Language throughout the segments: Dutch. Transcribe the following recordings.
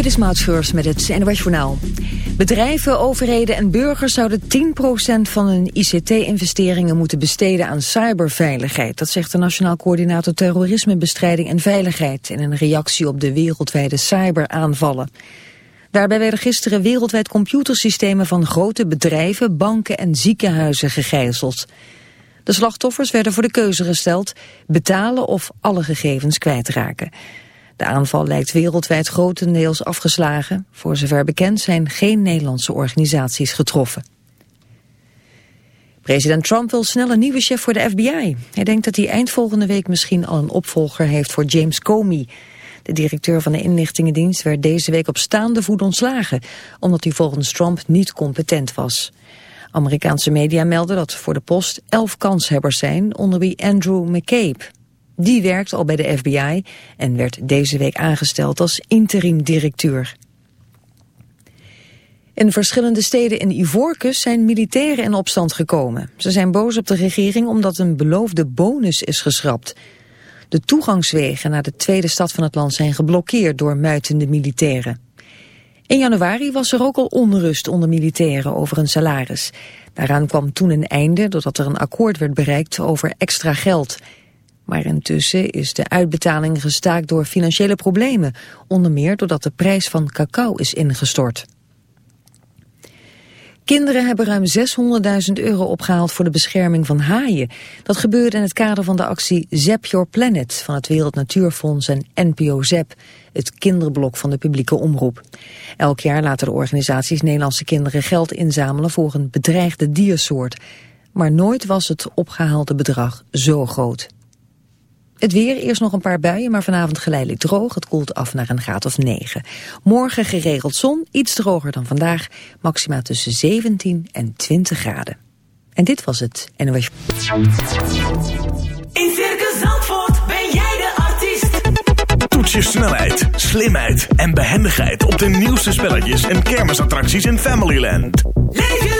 Dit is Maud met het NOS Journaal. Bedrijven, overheden en burgers zouden 10% van hun ICT-investeringen moeten besteden aan cyberveiligheid. Dat zegt de Nationaal Coördinator Terrorismebestrijding en Veiligheid in een reactie op de wereldwijde cyberaanvallen. Daarbij werden gisteren wereldwijd computersystemen van grote bedrijven, banken en ziekenhuizen gegijzeld. De slachtoffers werden voor de keuze gesteld betalen of alle gegevens kwijtraken. De aanval lijkt wereldwijd grotendeels afgeslagen. Voor zover bekend zijn geen Nederlandse organisaties getroffen. President Trump wil snel een nieuwe chef voor de FBI. Hij denkt dat hij eind volgende week misschien al een opvolger heeft voor James Comey. De directeur van de inlichtingendienst werd deze week op staande voet ontslagen... omdat hij volgens Trump niet competent was. Amerikaanse media melden dat voor de post elf kanshebbers zijn... onder wie Andrew McCabe. Die werkt al bij de FBI en werd deze week aangesteld als interim-directeur. In verschillende steden in Ivoorkust zijn militairen in opstand gekomen. Ze zijn boos op de regering omdat een beloofde bonus is geschrapt. De toegangswegen naar de tweede stad van het land zijn geblokkeerd door muitende militairen. In januari was er ook al onrust onder militairen over een salaris. Daaraan kwam toen een einde doordat er een akkoord werd bereikt over extra geld... Maar intussen is de uitbetaling gestaakt door financiële problemen. Onder meer doordat de prijs van cacao is ingestort. Kinderen hebben ruim 600.000 euro opgehaald voor de bescherming van haaien. Dat gebeurde in het kader van de actie Zap Your Planet van het Wereld Natuurfonds en NPO Zap, het kinderblok van de publieke omroep. Elk jaar laten de organisaties Nederlandse kinderen geld inzamelen voor een bedreigde diersoort. Maar nooit was het opgehaalde bedrag zo groot. Het weer, eerst nog een paar buien, maar vanavond geleidelijk droog. Het koelt af naar een graad of 9. Morgen geregeld zon, iets droger dan vandaag. Maxima tussen 17 en 20 graden. En dit was het NOS. In Circus Zandvoort ben jij de artiest. Toets je snelheid, slimheid en behendigheid op de nieuwste spelletjes en kermisattracties in Familyland. Leef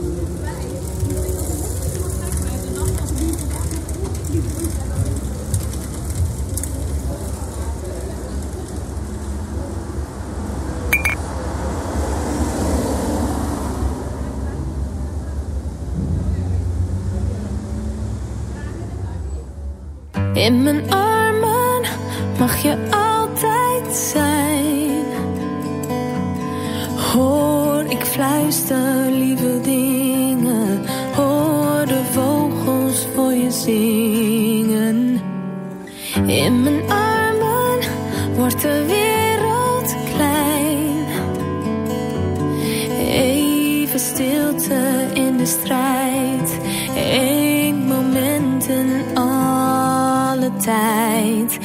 In mijn armen mag je altijd zijn. Hoor ik fluister lieve dingen. Hoor de vogels voor je zingen. In mijn armen wordt de wereld klein. Even stilte in de strijd. Tijd.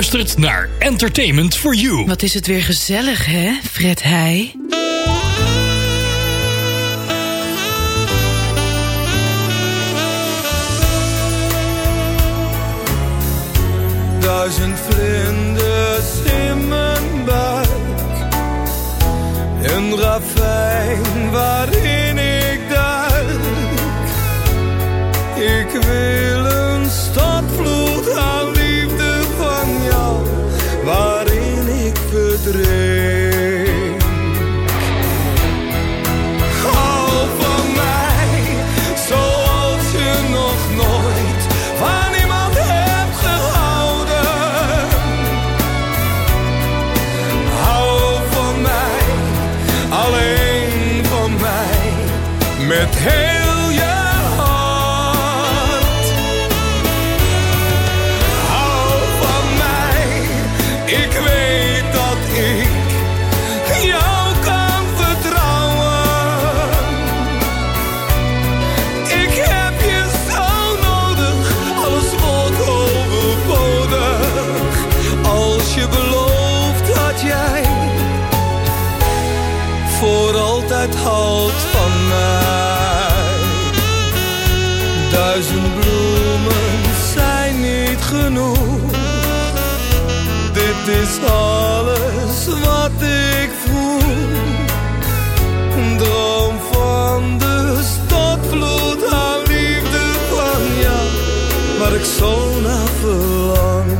Luistert naar Entertainment for You. Wat is het weer gezellig, hè, Fred Heij? Duizend vlinders in mijn buik. Een ravijn waarin ik duik. Ik wil een stadvloed ik zo naar verlang.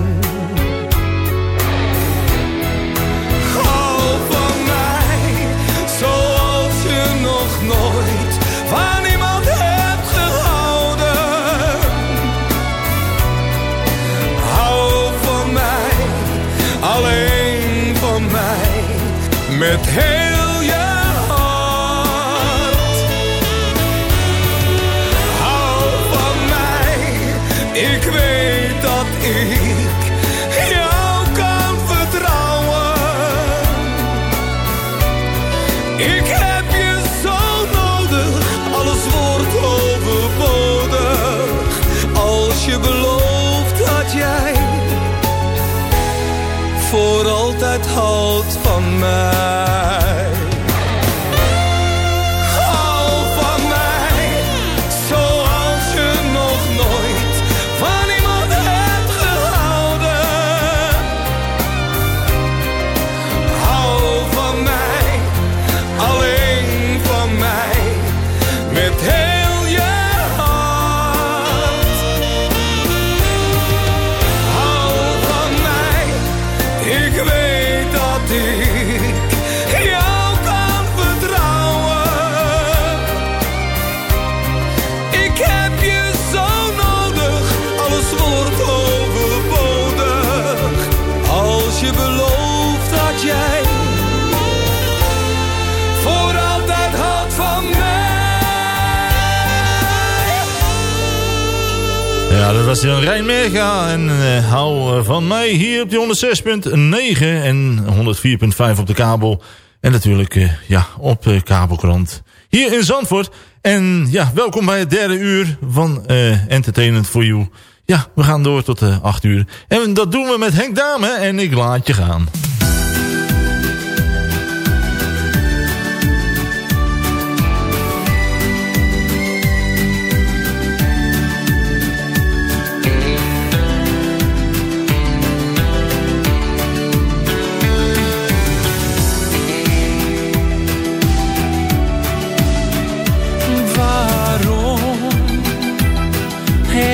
Was Jan Rijn Merga en eh, hou eh, van mij hier op die 106.9 en 104.5 op de kabel. En natuurlijk eh, ja, op kabelkrant hier in Zandvoort. En ja, welkom bij het derde uur van Entertainment for You. Ja, we gaan door tot de 8 uur. En dat doen we met Henk Dame en ik laat je gaan.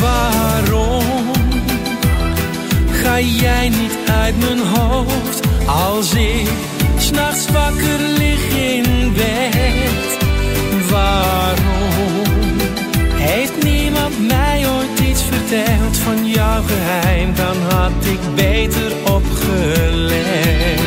Waarom ga jij niet uit mijn hoofd als ik s'nachts wakker lig in bed? Waarom heeft niemand mij ooit iets verteld van jouw geheim? Dan had ik beter opgelet.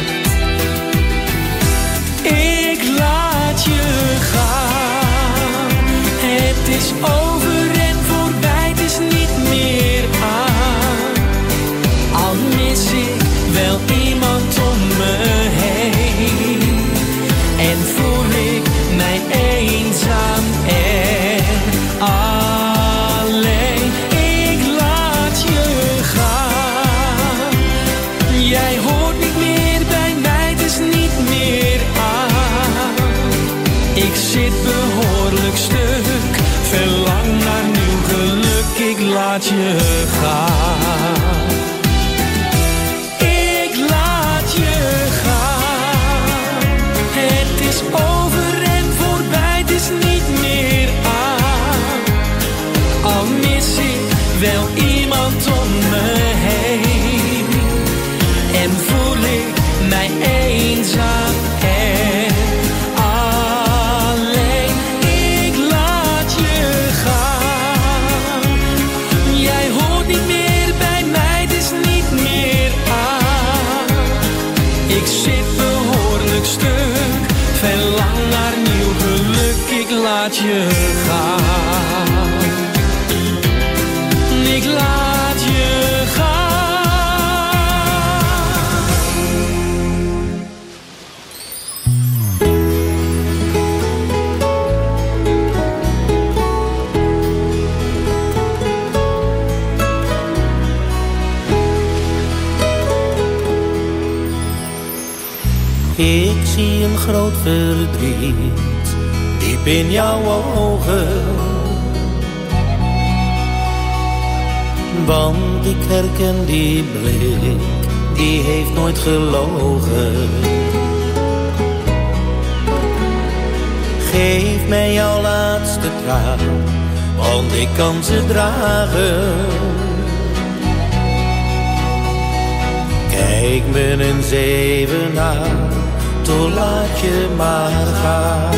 Ik zie een groot verdriet diep in jouw ogen. Want ik herken die blik, die heeft nooit gelogen. Geef mij jouw laatste traan, want ik kan ze dragen. Kijk me eens even aan, toen laat je maar gaan.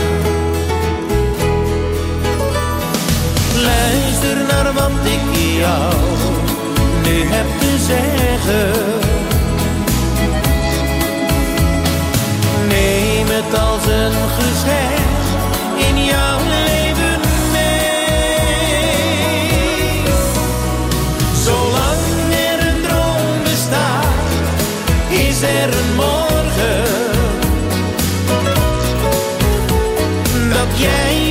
Luister naar wat ik jou nu heb te zeggen. Neem het als een geschenk er een morgen. Dat jij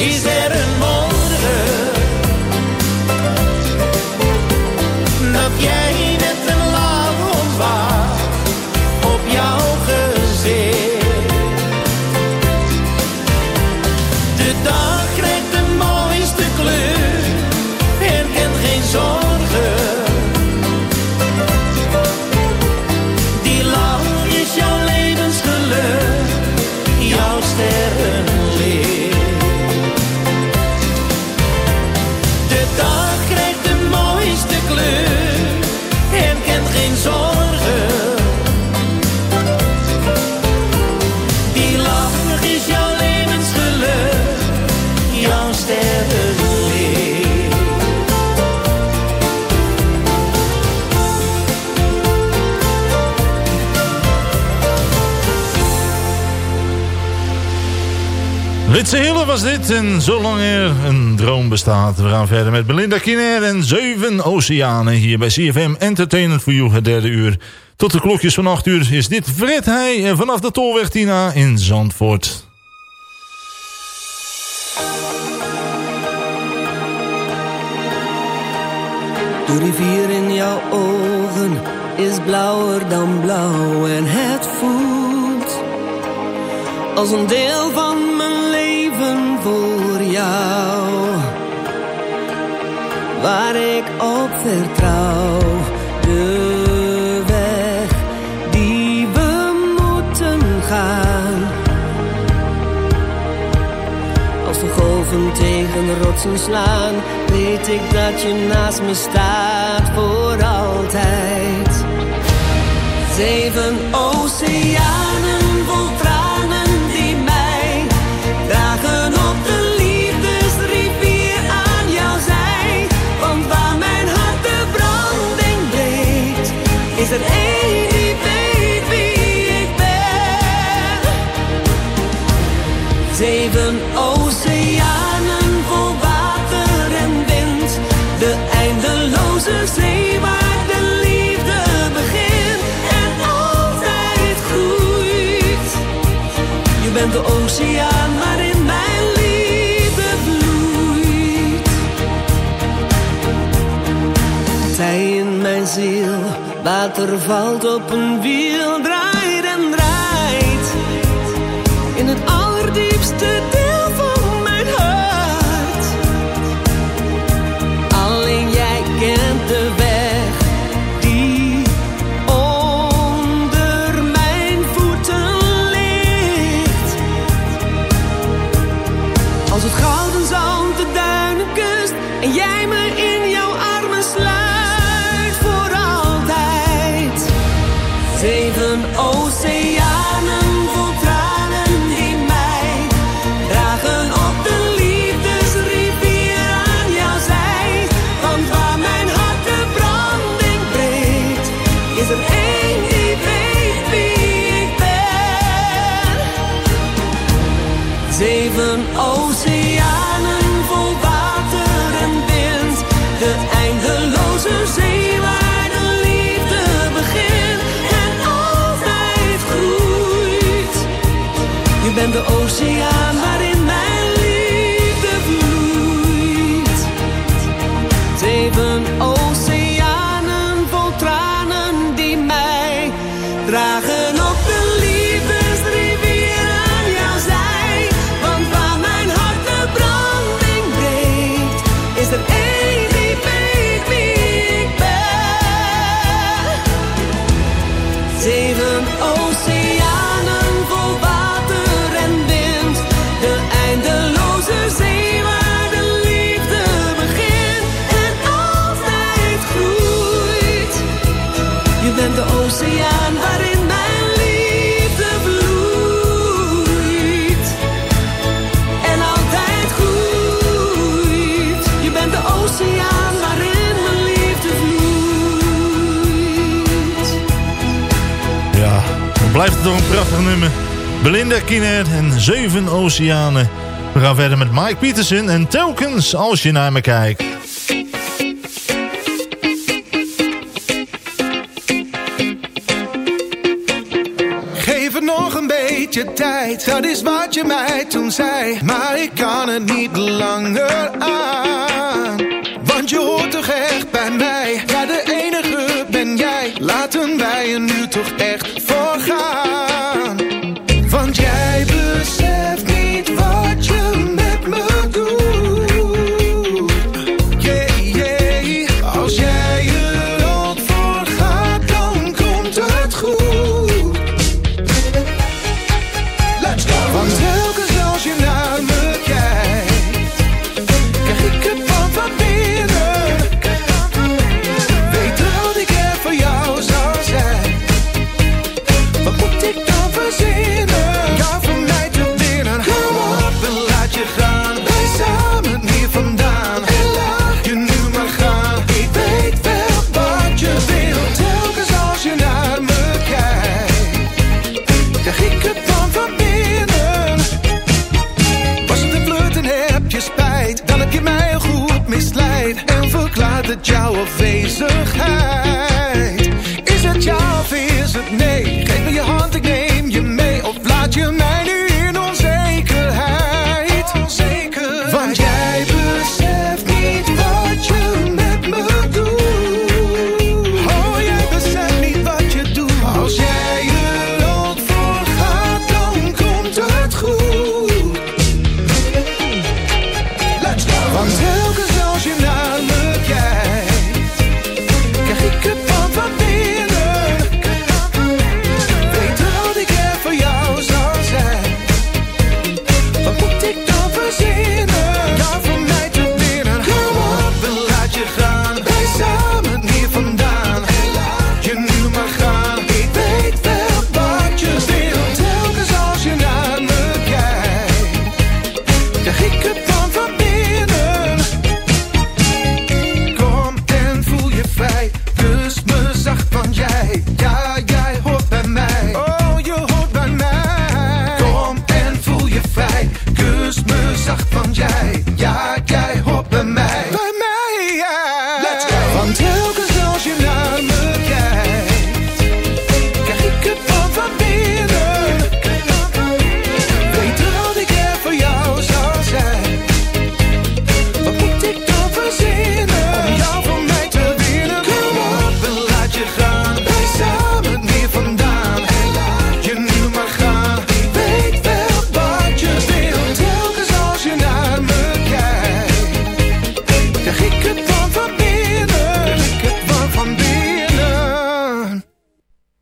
Is er een mond? Ritse Hille was dit en zolang er een droom bestaat. We gaan verder met Belinda Kiner en Zeven Oceanen hier bij CFM Entertainment for You het derde uur. Tot de klokjes van 8 uur is dit Fred Heij vanaf de Tolweg Tina in Zandvoort. De rivier in jouw ogen is blauwer dan blauw en het voelt als een deel van mijn leven voor jou. Waar ik op vertrouw, de weg die we moeten gaan. Als de golven tegen de rotsen slaan, weet ik dat je naast me staat voor altijd. Zeven oceanen de oceaan waarin mijn liefde bloeit. Zij in mijn ziel, water valt op een wiel, Je bent de oceaan blijft het toch een prachtig nummer. Belinda Kiner en Zeven Oceanen. We gaan verder met Mike Peterson en telkens als je naar me kijkt. Geef het nog een beetje tijd, dat is wat je mij toen zei. Maar ik kan het niet langer aan. Want je hoort toch echt bij mij, ja de enige ben jij. Laten wij er nu toch echt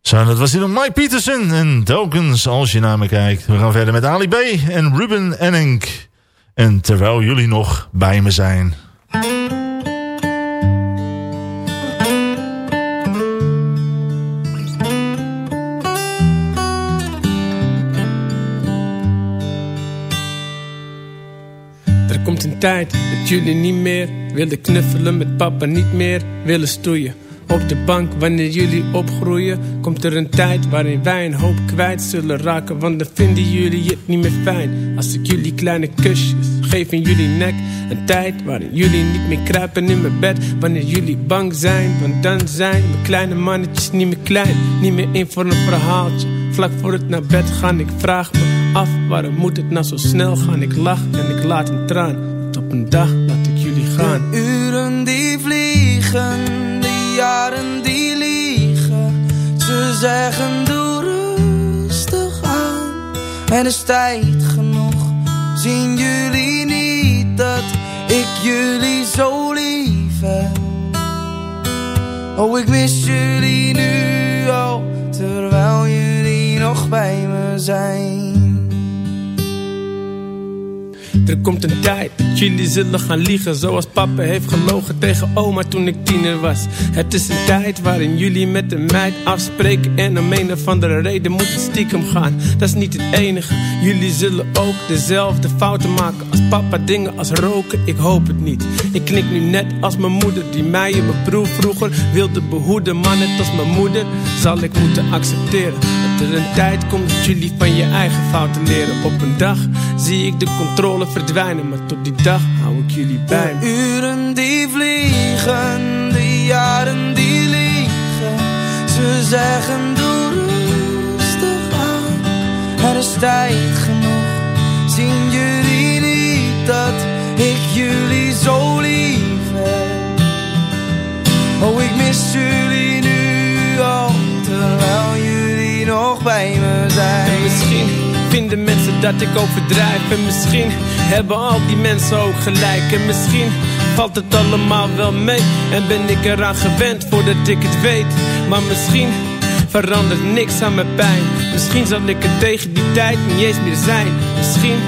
Zo, dat was hier nog Mike Peterson en telkens als je naar me kijkt. We gaan verder met Ali B en Ruben Enink. En terwijl jullie nog bij me zijn. Er komt een tijd dat jullie niet meer willen knuffelen met papa, niet meer willen stoeien. Op de bank wanneer jullie opgroeien, komt er een tijd waarin wij een hoop kwijt zullen raken. Want dan vinden jullie het niet meer fijn. Als ik jullie kleine kusjes geef in jullie nek. Een tijd waarin jullie niet meer kruipen in mijn bed. Wanneer jullie bang zijn, want dan zijn mijn kleine mannetjes niet meer klein. Niet meer in voor een verhaaltje. Vlak voor het naar bed gaan, ik vraag me af waarom moet het nou zo snel gaan. Ik lach en ik laat een traan. Want op een dag laat ik jullie gaan. Uren die vliegen, jaren die liegen. Ze zeggen doe rustig aan. Er is tijd genoeg. Zien jullie niet dat ik jullie zo lief heb? Oh, ik mis jullie nu al, terwijl jullie nog bij me zijn. Er komt een tijd dat jullie zullen gaan liegen Zoals papa heeft gelogen tegen oma toen ik tiener was. Het is een tijd waarin jullie met een meid afspreken En om een of andere reden moet het stiekem gaan. Dat is niet het enige. Jullie zullen ook dezelfde fouten maken Als papa dingen als roken, ik hoop het niet. Ik knik nu net als mijn moeder Die mij in mijn broer vroeger wilde behoeden. Maar net als mijn moeder zal ik moeten accepteren Dat er een tijd komt dat jullie van je eigen fouten leren Op een dag zie ik de controle verdwijnen Maar tot die dag hou ik jullie bij uren die vliegen, de jaren die liegen. Ze zeggen doe rustig aan. Er is tijd genoeg. Zien jullie niet dat ik jullie zo lief heb? Oh, ik mis jullie vinden mensen dat ik overdrijf En misschien hebben al die mensen ook gelijk. En misschien valt het allemaal wel mee. En ben ik eraan gewend voordat ik het weet. Maar misschien verandert niks aan mijn pijn. Misschien zal ik er tegen die tijd niet eens meer zijn. Misschien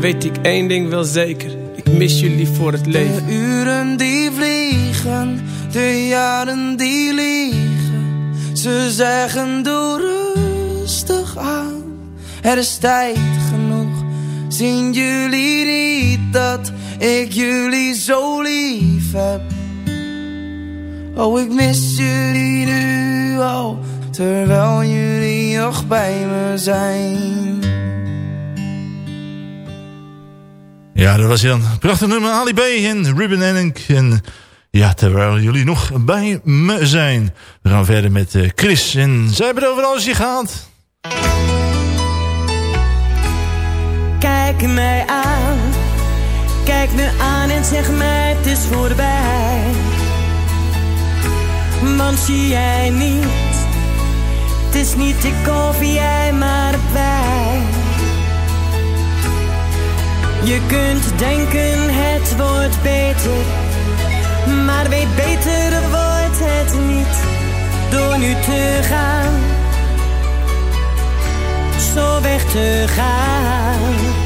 weet ik één ding wel zeker. Ik mis jullie voor het leven. De uren die vliegen, de jaren die liegen. Ze zeggen doe rustig aan. Er is tijd genoeg. Zien jullie niet dat ik jullie zo lief heb? Oh, ik mis jullie nu al, terwijl jullie nog bij me zijn. Ja, dat was dan. Prachtig nummer Ali B en Ruben Enink. En ja, terwijl jullie nog bij me zijn. We gaan verder met eh, Chris. En zij hebben het over alles gehad. Kijk mij aan, kijk me aan en zeg mij het is voorbij. Want zie jij niet, het is niet ik of jij maar wij. Je kunt denken het wordt beter, maar weet beter wordt het niet door nu te gaan. Zo weg te gaan.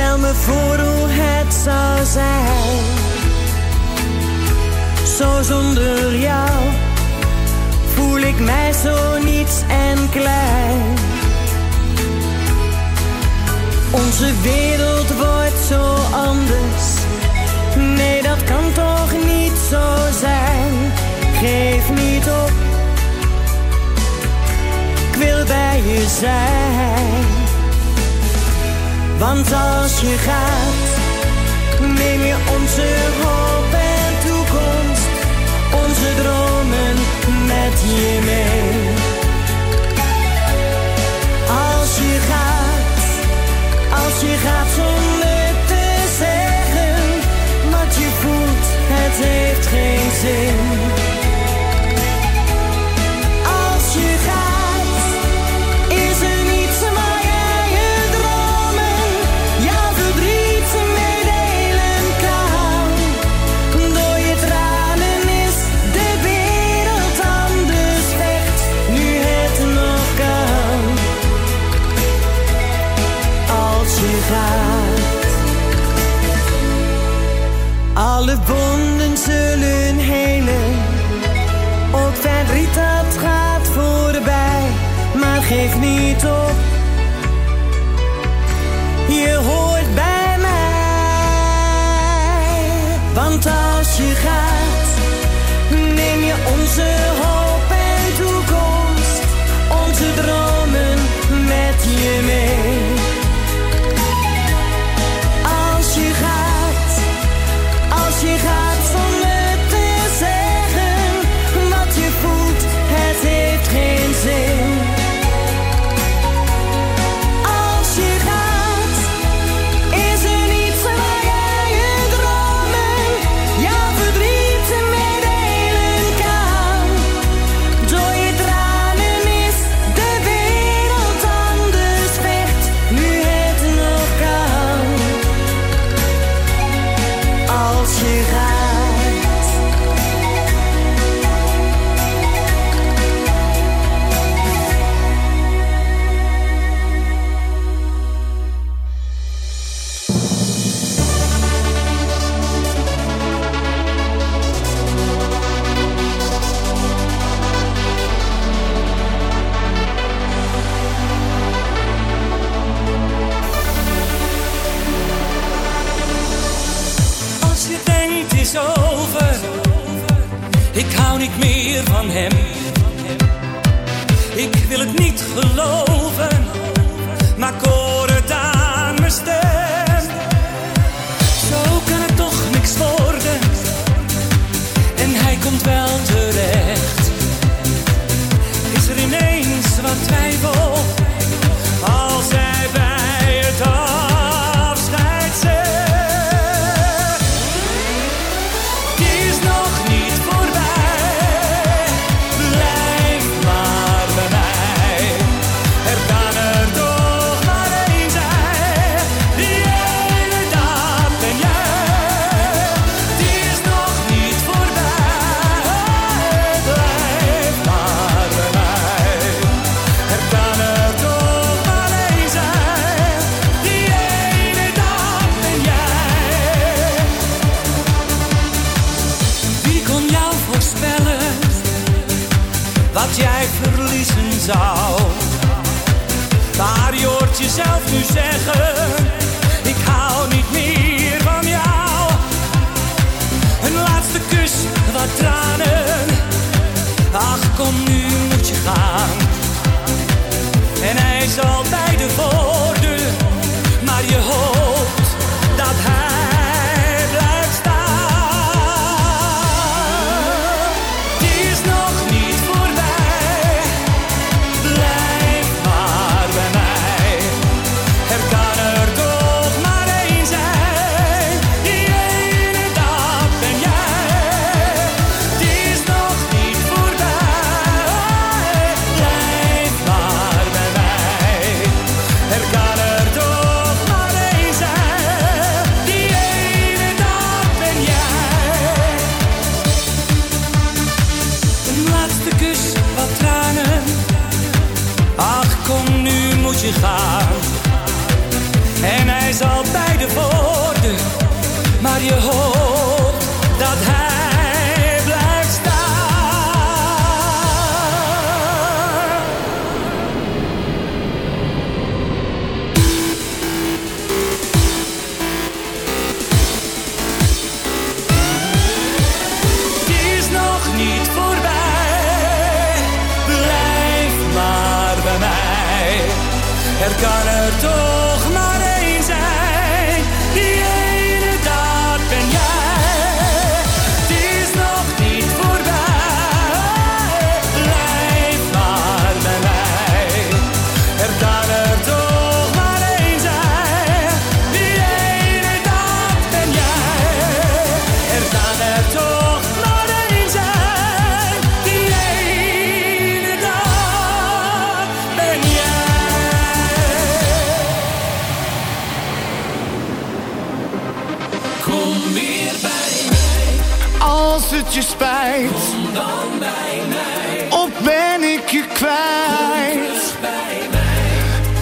Stel me voor hoe het zou zijn. Zo zonder jou voel ik mij zo niets en klein. Onze wereld wordt zo anders. Nee, dat kan toch niet zo zijn. Geef niet op. Ik wil bij je zijn. Want als je gaat,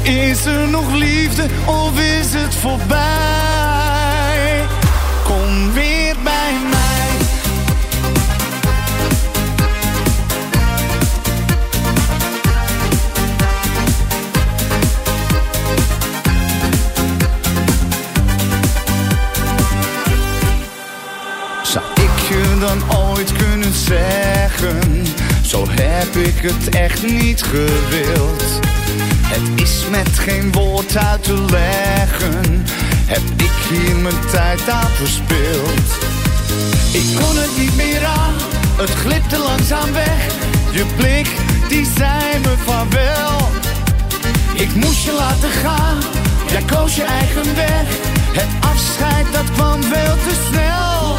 Is er nog liefde of is het voorbij? Kom weer bij mij. Zou ik je dan ooit kunnen zeggen? Zo heb ik het echt niet gewild. Het is met geen woord uit te leggen. Heb ik hier mijn tijd aan verspild? Ik kon het niet meer aan, het glipte langzaam weg. Je blik, die zei me vaarwel. Ik moest je laten gaan, jij koos je eigen weg. Het afscheid, dat kwam veel te snel.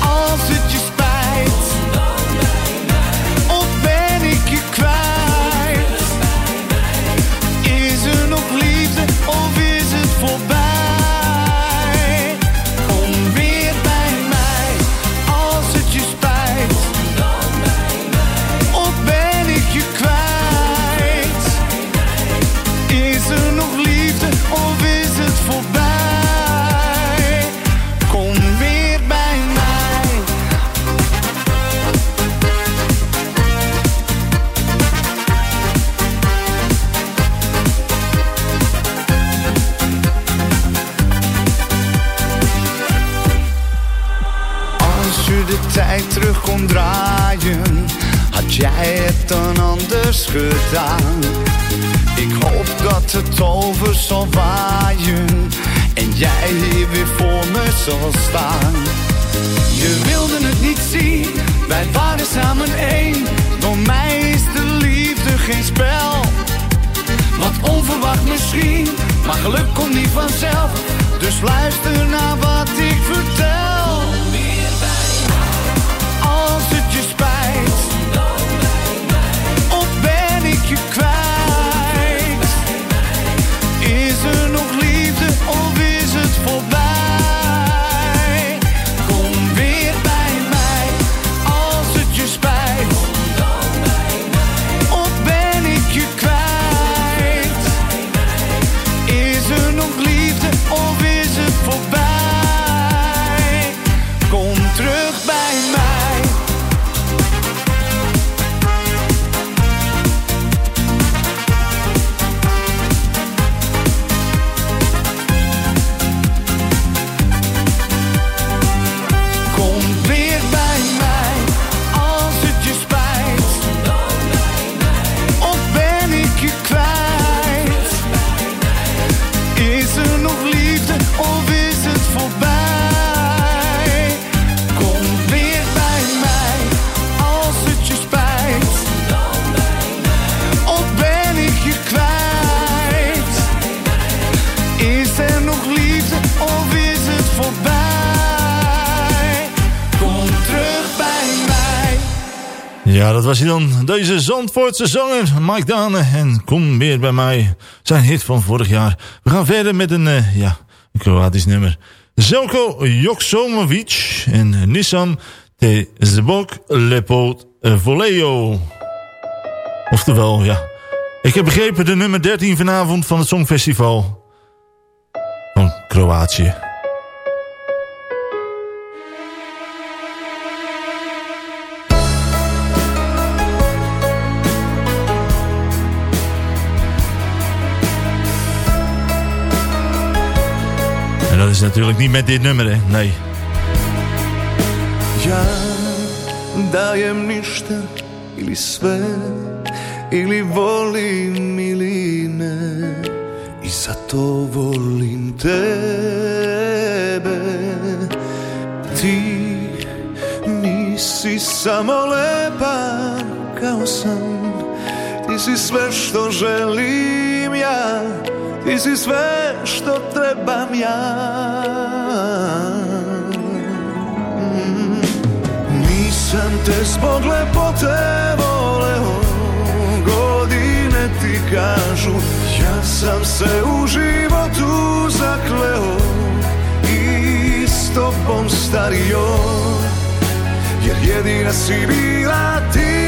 Als is het gedaan? Ik hoop dat het over zal waaien en jij hier weer voor me zal staan. Je wilde het niet zien, wij waren samen één. Door mij is de liefde geen spel. Wat onverwacht misschien, maar geluk komt niet vanzelf. Dus luister naar wat ik vertel. Als het je kwijt? Is er nog liefde of is het voorbij? Ja, dat was hij dan. Deze Zandvoortse zanger, Mike Dane. En kom weer bij mij. Zijn hit van vorig jaar. We gaan verder met een, eh, ja, een Kroatisch nummer. Zelko Joksomovic en Nissan te Zbog Lepot Voleo. Oftewel, ja. Ik heb begrepen de nummer 13 vanavond van het Songfestival van Kroatië. Is natuurlijk niet met dit nummer, hè? Nee. Ja dajem ništa ili sve ili volim ili ne I zato volim tebe Ti nisi samo lepa kao san Ti si sve što želim ja Ti si sve što trebam ja. Nisam te zbog lepote voleo Godine ti kažu Ja sam se u životu zakleo I s tobom stario Jer jedina si bila ti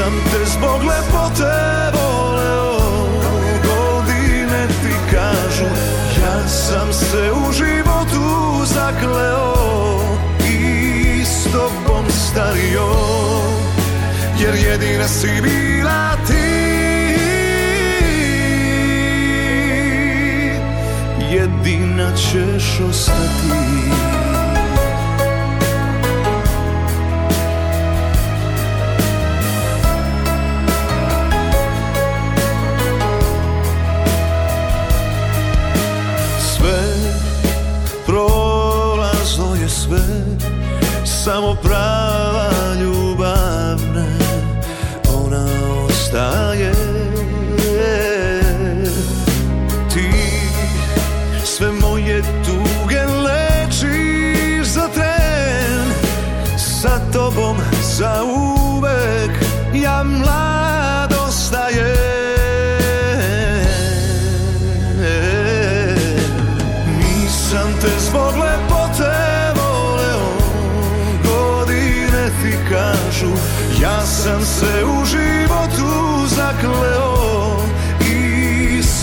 Nisam te zbog lepote voleo Godine ti kažu. Ja sam se u životu zakleo I s tobom stario. Jer jedina si bila ti. Jedina ćeš ostati samo pra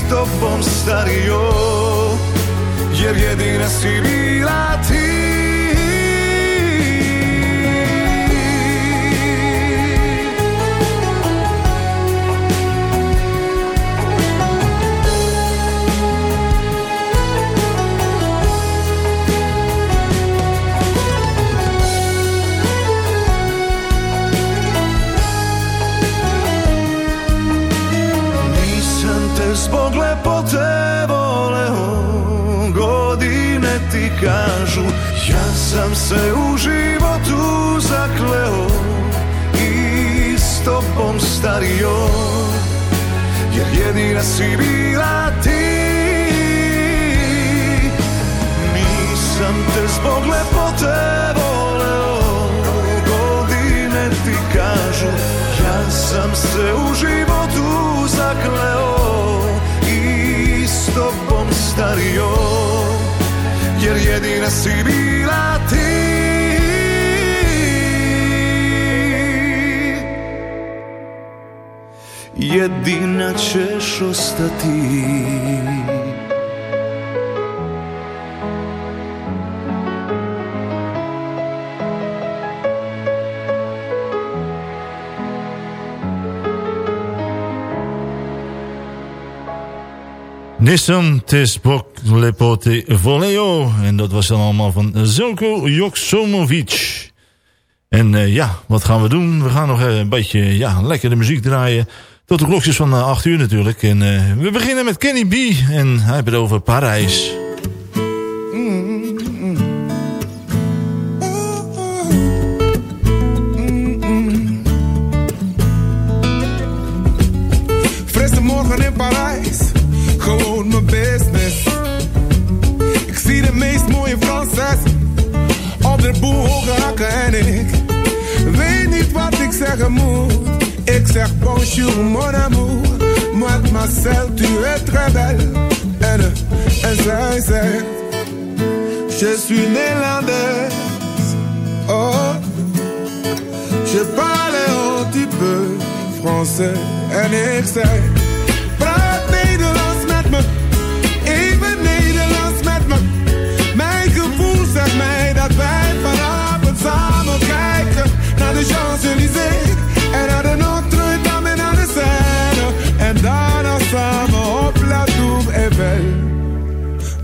tobom stario Jer jedina si bila sam se u životu zakleo I s tobom stario. Jer jedina si bila ti. Nisam te zbog lepote voleo Godine ti kažu. Ja sam se u životu zakleo I s tobom stario Jer jedina si bila ti. Jedina ćeš ostati Nisam Tesbok Lepote Voleo. En dat was dan allemaal van Zelko Joksomovic. En eh, ja, wat gaan we doen? We gaan nog eh, een beetje ja, lekkere muziek draaien. Tot de klokjes van 8 uur natuurlijk. En eh, we beginnen met Kenny B. En hij heeft het over Parijs. Hakken en ik weet niet wat ik zeggen moet. Ik zeg bonjour mon amour, mademoiselle tu es très belle. En, en zij zegt, je suis néerlandaise. Oh, je parle un petit peu français en ik zei,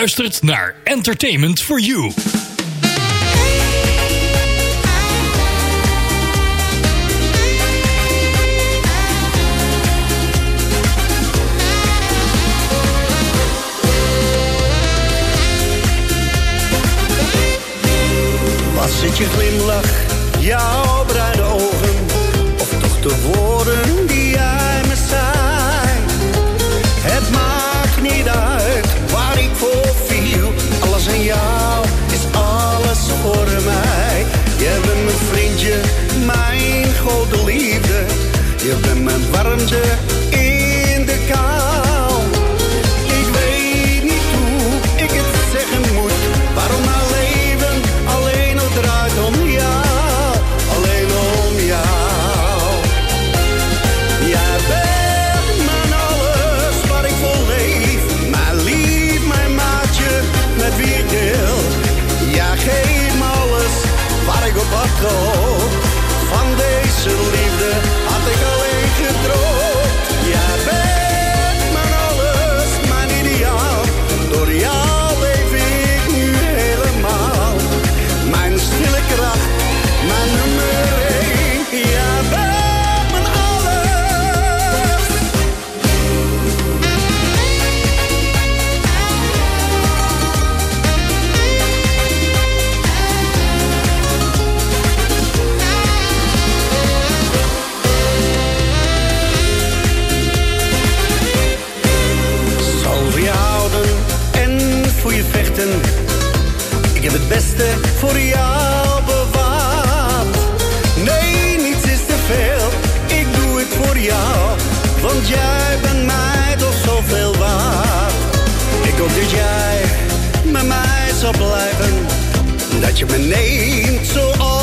luistert naar Entertainment for You. Was het je glimlach, jouw bruine ogen, of toch de woorden? voor jou bewaard. Nee, niets is te veel, ik doe het voor jou. Want jij bent mij toch zoveel waard. Ik hoop dat jij met mij zal blijven. Dat je me neemt zoals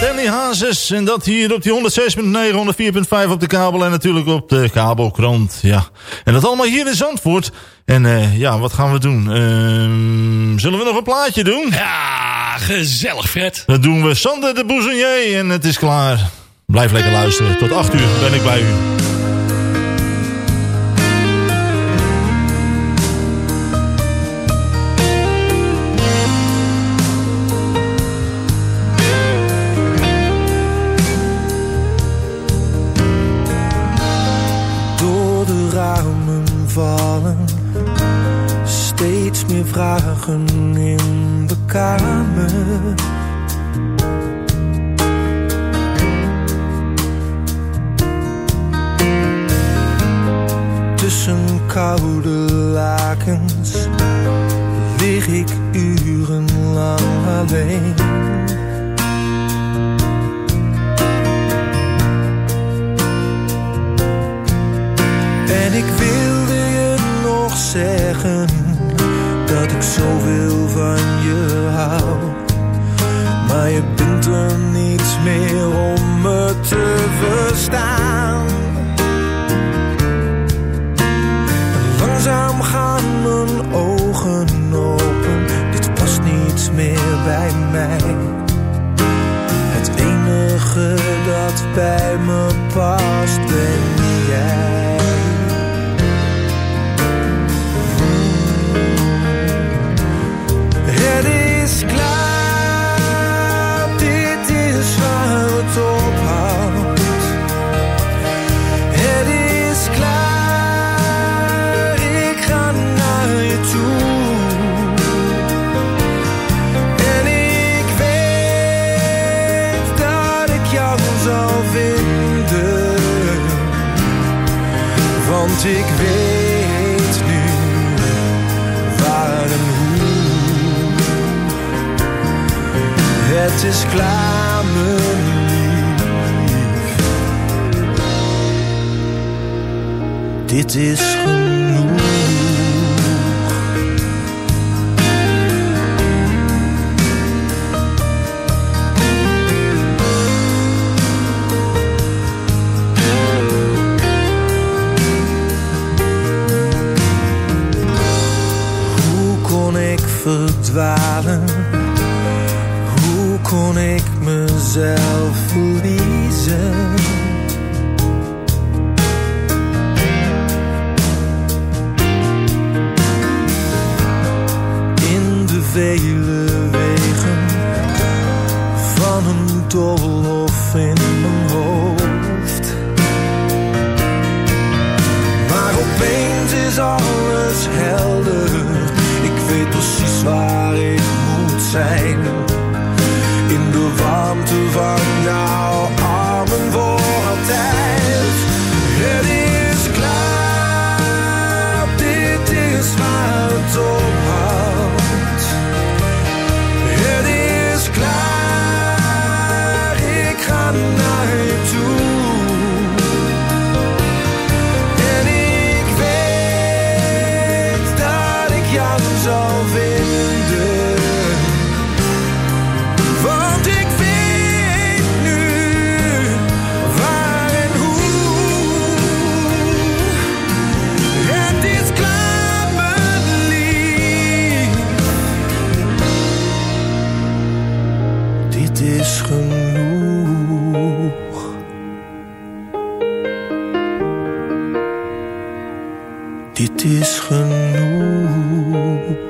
Stanley Hazes. En dat hier op die 106.9, 104.5 op de kabel en natuurlijk op de kabelkrant. Ja. En dat allemaal hier in Zandvoort. En uh, ja, wat gaan we doen? Uh, zullen we nog een plaatje doen? Ja, gezellig Fred. Dat doen we. Sander de Bouzonier en het is klaar. Blijf lekker luisteren. Tot 8 uur ben ik bij u. vragen in Het is klaar, mijn lief. Dit is genoeg. deserve Dit is genoeg.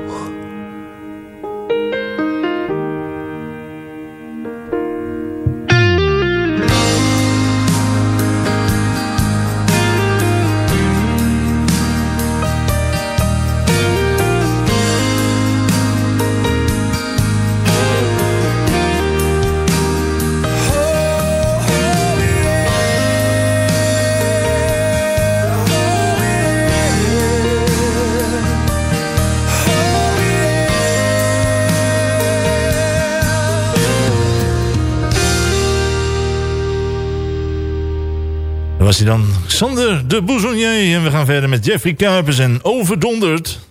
Sander de Bouzonier. En we gaan verder met Jeffrey Kuipers en Overdonderd.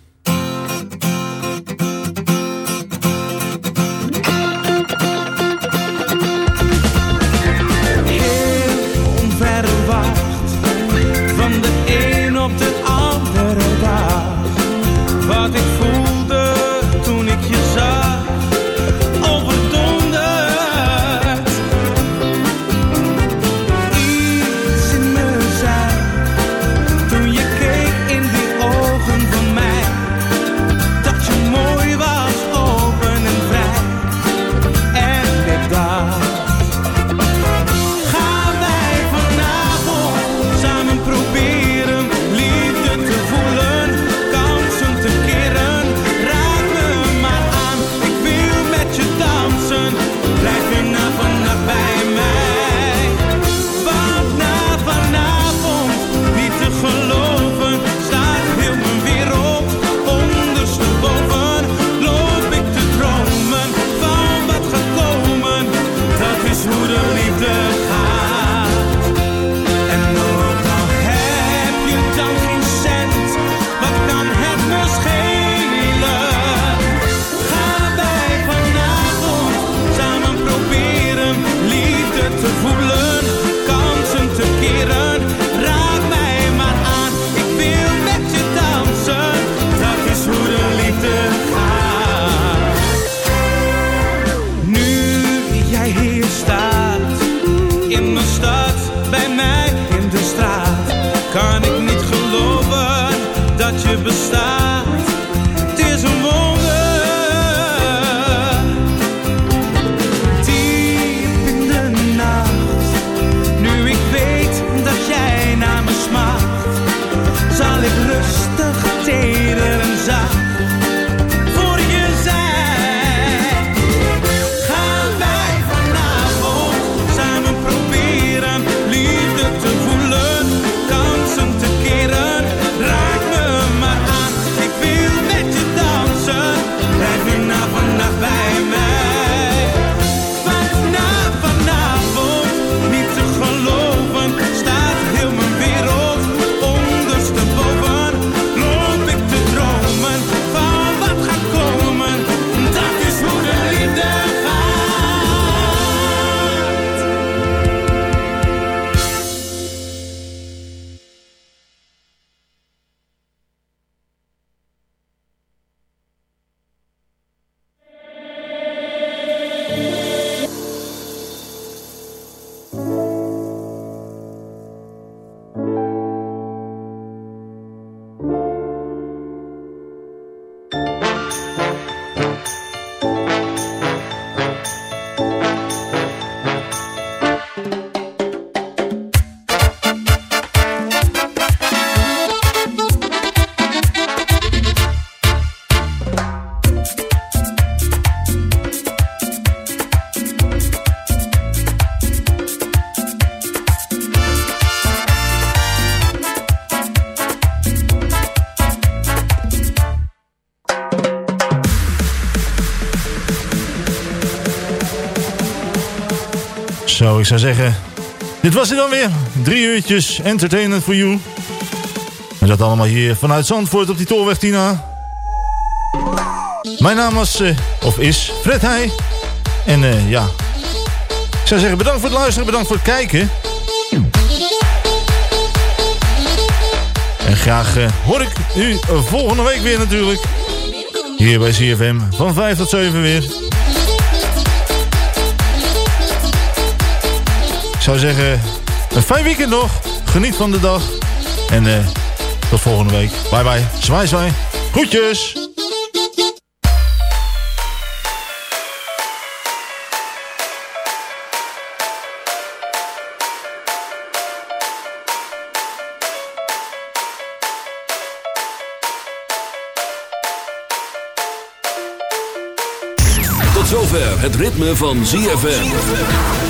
Zou zeggen... Dit was het dan weer. Drie uurtjes entertainment for you. En dat allemaal hier vanuit Zandvoort op die Tolweg Tina. Mijn naam was, eh, of is, Fred Heij. En eh, ja, ik zou zeggen bedankt voor het luisteren, bedankt voor het kijken. En graag eh, hoor ik u volgende week weer natuurlijk. Hier bij CFM van 5 tot 7 weer. Ik zou zeggen, een fijn weekend nog. Geniet van de dag. En eh, tot volgende week. Bye bye. Zwaai zwaai. Groetjes. Tot zover het ritme van ZFM.